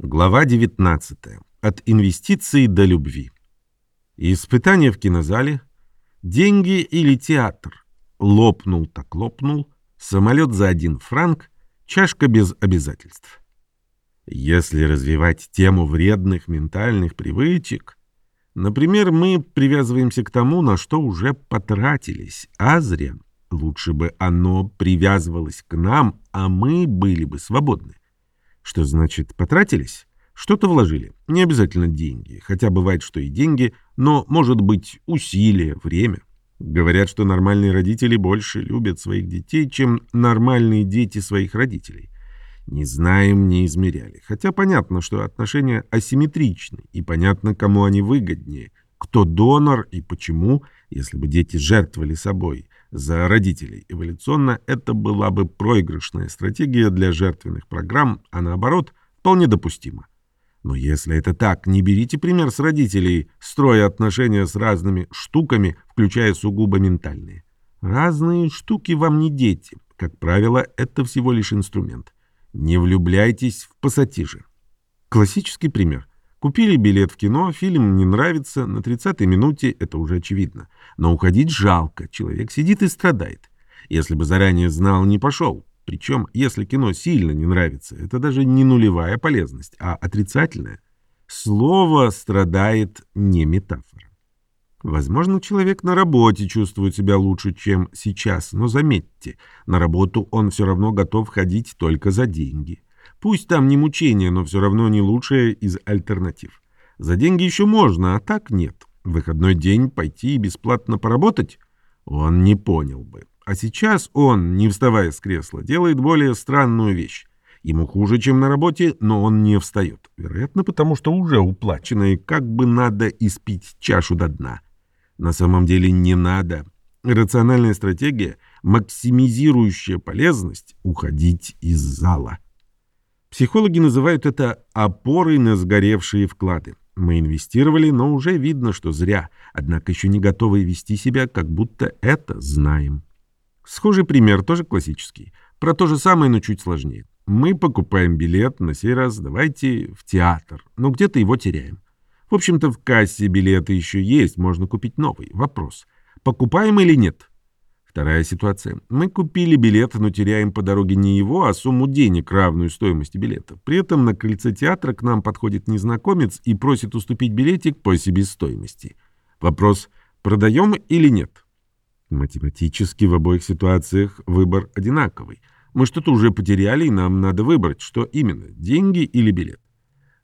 Глава 19. От инвестиций до любви. Испытание в кинозале. Деньги или театр. Лопнул так лопнул. Самолет за один франк. Чашка без обязательств. Если развивать тему вредных ментальных привычек, например, мы привязываемся к тому, на что уже потратились, а зря. Лучше бы оно привязывалось к нам, а мы были бы свободны. Что значит потратились? Что-то вложили. Не обязательно деньги. Хотя бывает, что и деньги, но может быть усилие, время. Говорят, что нормальные родители больше любят своих детей, чем нормальные дети своих родителей. Не знаем, не измеряли. Хотя понятно, что отношения асимметричны, и понятно, кому они выгоднее, кто донор и почему, если бы дети жертвовали собой за родителей. Эволюционно это была бы проигрышная стратегия для жертвенных программ, а наоборот, вполне допустима. Но если это так, не берите пример с родителей, строя отношения с разными штуками, включая сугубо ментальные. Разные штуки вам не дети. Как правило, это всего лишь инструмент. Не влюбляйтесь в пассатижи. Классический пример. Купили билет в кино, фильм не нравится, на 30-й минуте это уже очевидно. Но уходить жалко, человек сидит и страдает. Если бы заранее знал, не пошел. Причем, если кино сильно не нравится, это даже не нулевая полезность, а отрицательная. Слово страдает не метафора. Возможно, человек на работе чувствует себя лучше, чем сейчас, но заметьте, на работу он все равно готов ходить только за деньги. Пусть там не мучение, но все равно не лучшее из альтернатив. За деньги еще можно, а так нет. В выходной день пойти и бесплатно поработать? Он не понял бы. А сейчас он, не вставая с кресла, делает более странную вещь. Ему хуже, чем на работе, но он не встает. Вероятно, потому что уже уплачено, и как бы надо испить чашу до дна. На самом деле не надо. Рациональная стратегия, максимизирующая полезность — уходить из зала. Психологи называют это опорой на сгоревшие вклады. Мы инвестировали, но уже видно, что зря, однако еще не готовы вести себя, как будто это знаем. Схожий пример, тоже классический. Про то же самое, но чуть сложнее. Мы покупаем билет, на сей раз давайте в театр, но где-то его теряем. В общем-то, в кассе билеты еще есть, можно купить новый. Вопрос, покупаем или нет? Вторая ситуация. Мы купили билет, но теряем по дороге не его, а сумму денег, равную стоимости билета. При этом на крыльце театра к нам подходит незнакомец и просит уступить билетик по себестоимости. Вопрос, продаем или нет? Математически в обоих ситуациях выбор одинаковый. Мы что-то уже потеряли, и нам надо выбрать, что именно, деньги или билет.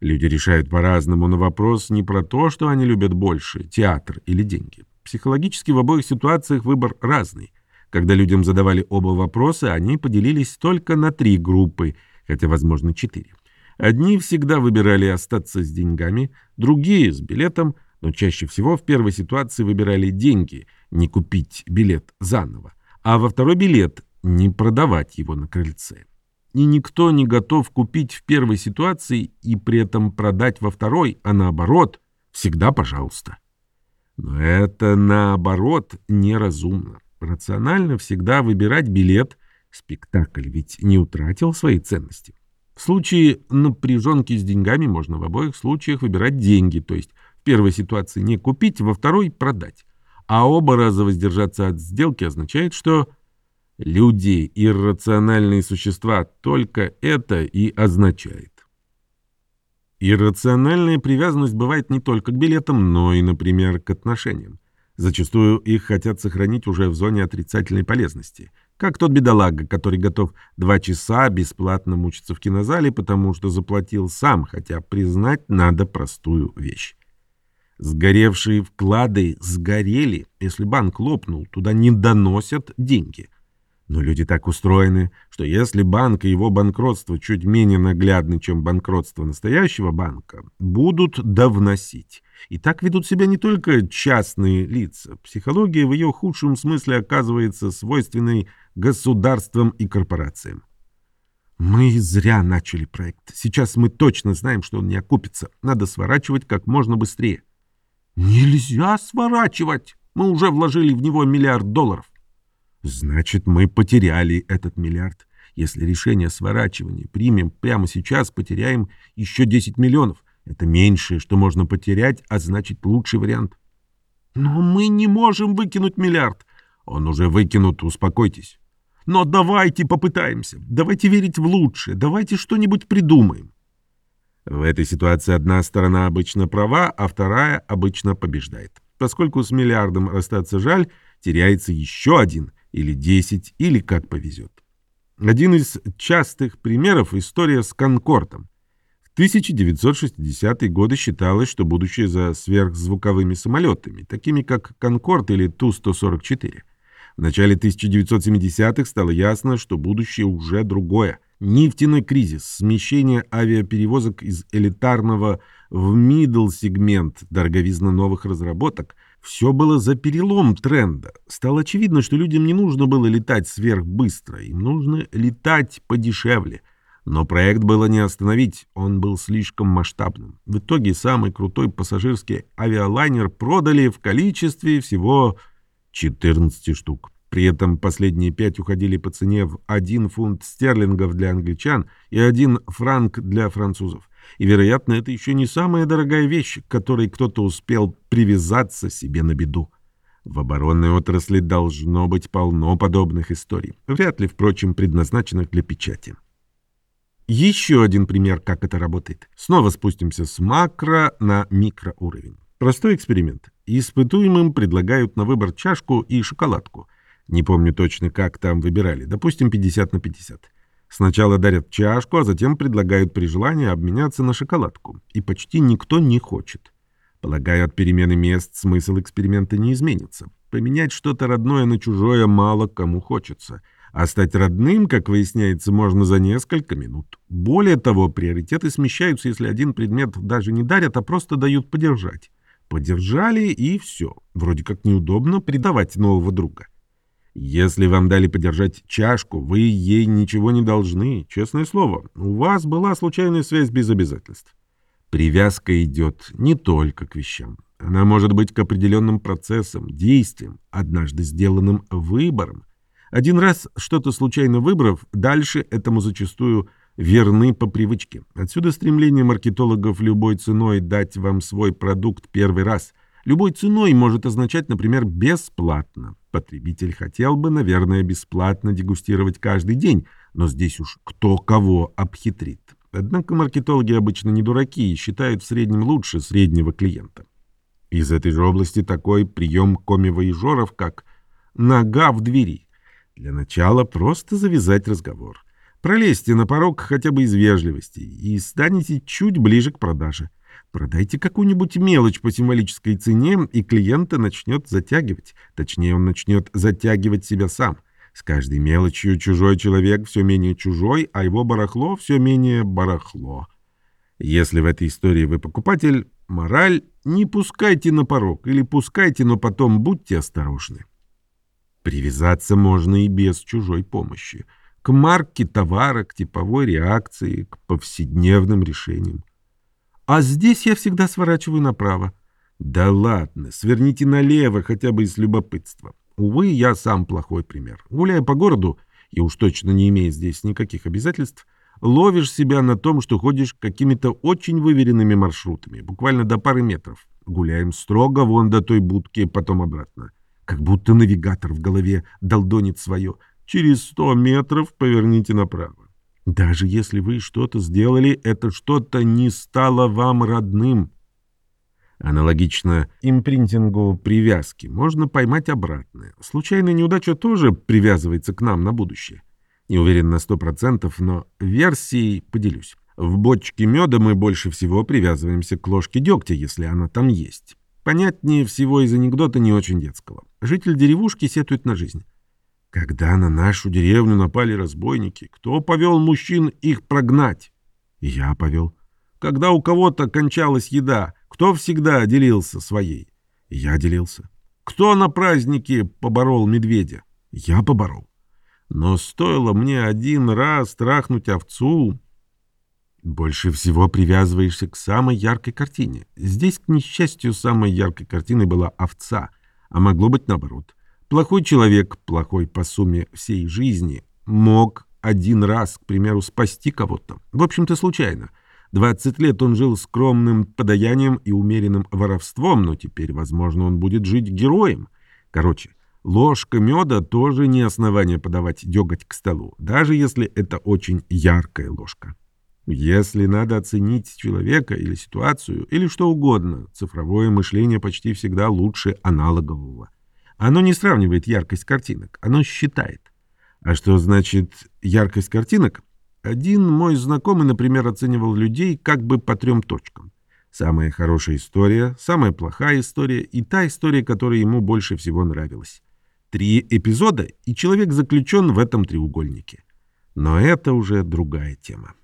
Люди решают по-разному, но вопрос не про то, что они любят больше, театр или деньги. Психологически в обоих ситуациях выбор разный. Когда людям задавали оба вопроса, они поделились только на три группы, хотя, возможно, четыре. Одни всегда выбирали остаться с деньгами, другие — с билетом, но чаще всего в первой ситуации выбирали деньги, не купить билет заново, а во второй билет — не продавать его на крыльце. И никто не готов купить в первой ситуации и при этом продать во второй, а наоборот, всегда пожалуйста. Но это, наоборот, неразумно рационально всегда выбирать билет. Спектакль ведь не утратил своей ценности. В случае напряженки с деньгами можно в обоих случаях выбирать деньги, то есть в первой ситуации не купить, во второй продать. А оба раза воздержаться от сделки означает, что люди — иррациональные существа, только это и означает. Иррациональная привязанность бывает не только к билетам, но и, например, к отношениям. Зачастую их хотят сохранить уже в зоне отрицательной полезности. Как тот бедолага, который готов два часа бесплатно мучиться в кинозале, потому что заплатил сам, хотя признать надо простую вещь. Сгоревшие вклады сгорели. Если банк лопнул, туда не доносят деньги. Но люди так устроены, что если банк и его банкротство чуть менее наглядны, чем банкротство настоящего банка, будут довносить. И так ведут себя не только частные лица. Психология в ее худшем смысле оказывается свойственной государствам и корпорациям. Мы зря начали проект. Сейчас мы точно знаем, что он не окупится. Надо сворачивать как можно быстрее. Нельзя сворачивать. Мы уже вложили в него миллиард долларов. Значит, мы потеряли этот миллиард. Если решение о сворачивании примем прямо сейчас, потеряем еще 10 миллионов. Это меньшее, что можно потерять, а значит лучший вариант. Но мы не можем выкинуть миллиард. Он уже выкинут, успокойтесь. Но давайте попытаемся. Давайте верить в лучшее. Давайте что-нибудь придумаем. В этой ситуации одна сторона обычно права, а вторая обычно побеждает. Поскольку с миллиардом расстаться жаль, теряется еще один или десять, или как повезет. Один из частых примеров – история с Конкордом. В 1960-е годы считалось, что будущее за сверхзвуковыми самолетами, такими как «Конкорд» или Ту-144. В начале 1970-х стало ясно, что будущее уже другое. Нефтяной кризис, смещение авиаперевозок из элитарного в middle-сегмент, дороговизна новых разработок – все было за перелом тренда. Стало очевидно, что людям не нужно было летать сверхбыстро, им нужно летать подешевле – но проект было не остановить, он был слишком масштабным. В итоге самый крутой пассажирский авиалайнер продали в количестве всего 14 штук. При этом последние пять уходили по цене в 1 фунт стерлингов для англичан и 1 франк для французов. И, вероятно, это еще не самая дорогая вещь, к которой кто-то успел привязаться себе на беду. В оборонной отрасли должно быть полно подобных историй, вряд ли, впрочем, предназначенных для печати. Еще один пример, как это работает. Снова спустимся с макро на микроуровень. Простой эксперимент. Испытуемым предлагают на выбор чашку и шоколадку. Не помню точно, как там выбирали. Допустим, 50 на 50. Сначала дарят чашку, а затем предлагают при желании обменяться на шоколадку. И почти никто не хочет. Полагаю, от перемены мест смысл эксперимента не изменится. Поменять что-то родное на чужое мало кому хочется – а стать родным, как выясняется, можно за несколько минут. Более того, приоритеты смещаются, если один предмет даже не дарят, а просто дают подержать. Подержали и все. Вроде как неудобно предавать нового друга. Если вам дали подержать чашку, вы ей ничего не должны. Честное слово, у вас была случайная связь без обязательств. Привязка идет не только к вещам. Она может быть к определенным процессам, действиям, однажды сделанным выбором. Один раз что-то случайно выбрав, дальше этому зачастую верны по привычке. Отсюда стремление маркетологов любой ценой дать вам свой продукт первый раз. Любой ценой может означать, например, бесплатно. Потребитель хотел бы, наверное, бесплатно дегустировать каждый день, но здесь уж кто кого обхитрит. Однако маркетологи обычно не дураки и считают в среднем лучше среднего клиента. Из этой же области такой прием коми-воежоров, как «нога в двери». Для начала просто завязать разговор. Пролезьте на порог хотя бы из вежливости и станете чуть ближе к продаже. Продайте какую-нибудь мелочь по символической цене, и клиента начнет затягивать. Точнее, он начнет затягивать себя сам. С каждой мелочью чужой человек все менее чужой, а его барахло все менее барахло. Если в этой истории вы покупатель, мораль — не пускайте на порог, или пускайте, но потом будьте осторожны. Привязаться можно и без чужой помощи. К марке товара, к типовой реакции, к повседневным решениям. А здесь я всегда сворачиваю направо. Да ладно, сверните налево хотя бы из любопытства. Увы, я сам плохой пример. Гуляя по городу, и уж точно не имея здесь никаких обязательств, ловишь себя на том, что ходишь какими-то очень выверенными маршрутами, буквально до пары метров. Гуляем строго вон до той будки, потом обратно как будто навигатор в голове долдонит свое. Через сто метров поверните направо. Даже если вы что-то сделали, это что-то не стало вам родным. Аналогично импринтингу привязки можно поймать обратное. Случайная неудача тоже привязывается к нам на будущее. Не уверен на сто процентов, но версией поделюсь. В бочке меда мы больше всего привязываемся к ложке дегтя, если она там есть. Понятнее всего из анекдота не очень детского. Житель деревушки сетует на жизнь. Когда на нашу деревню напали разбойники, кто повел мужчин их прогнать? Я повел. Когда у кого-то кончалась еда, кто всегда делился своей? Я делился. Кто на празднике поборол медведя? Я поборол. Но стоило мне один раз трахнуть овцу, больше всего привязываешься к самой яркой картине. Здесь, к несчастью, самой яркой картиной была овца, а могло быть наоборот. Плохой человек, плохой по сумме всей жизни, мог один раз, к примеру, спасти кого-то. В общем-то, случайно. 20 лет он жил скромным подаянием и умеренным воровством, но теперь, возможно, он будет жить героем. Короче, ложка меда тоже не основание подавать деготь к столу, даже если это очень яркая ложка. Если надо оценить человека или ситуацию, или что угодно, цифровое мышление почти всегда лучше аналогового. Оно не сравнивает яркость картинок, оно считает. А что значит яркость картинок? Один мой знакомый, например, оценивал людей как бы по трем точкам. Самая хорошая история, самая плохая история и та история, которая ему больше всего нравилась. Три эпизода, и человек заключен в этом треугольнике. Но это уже другая тема.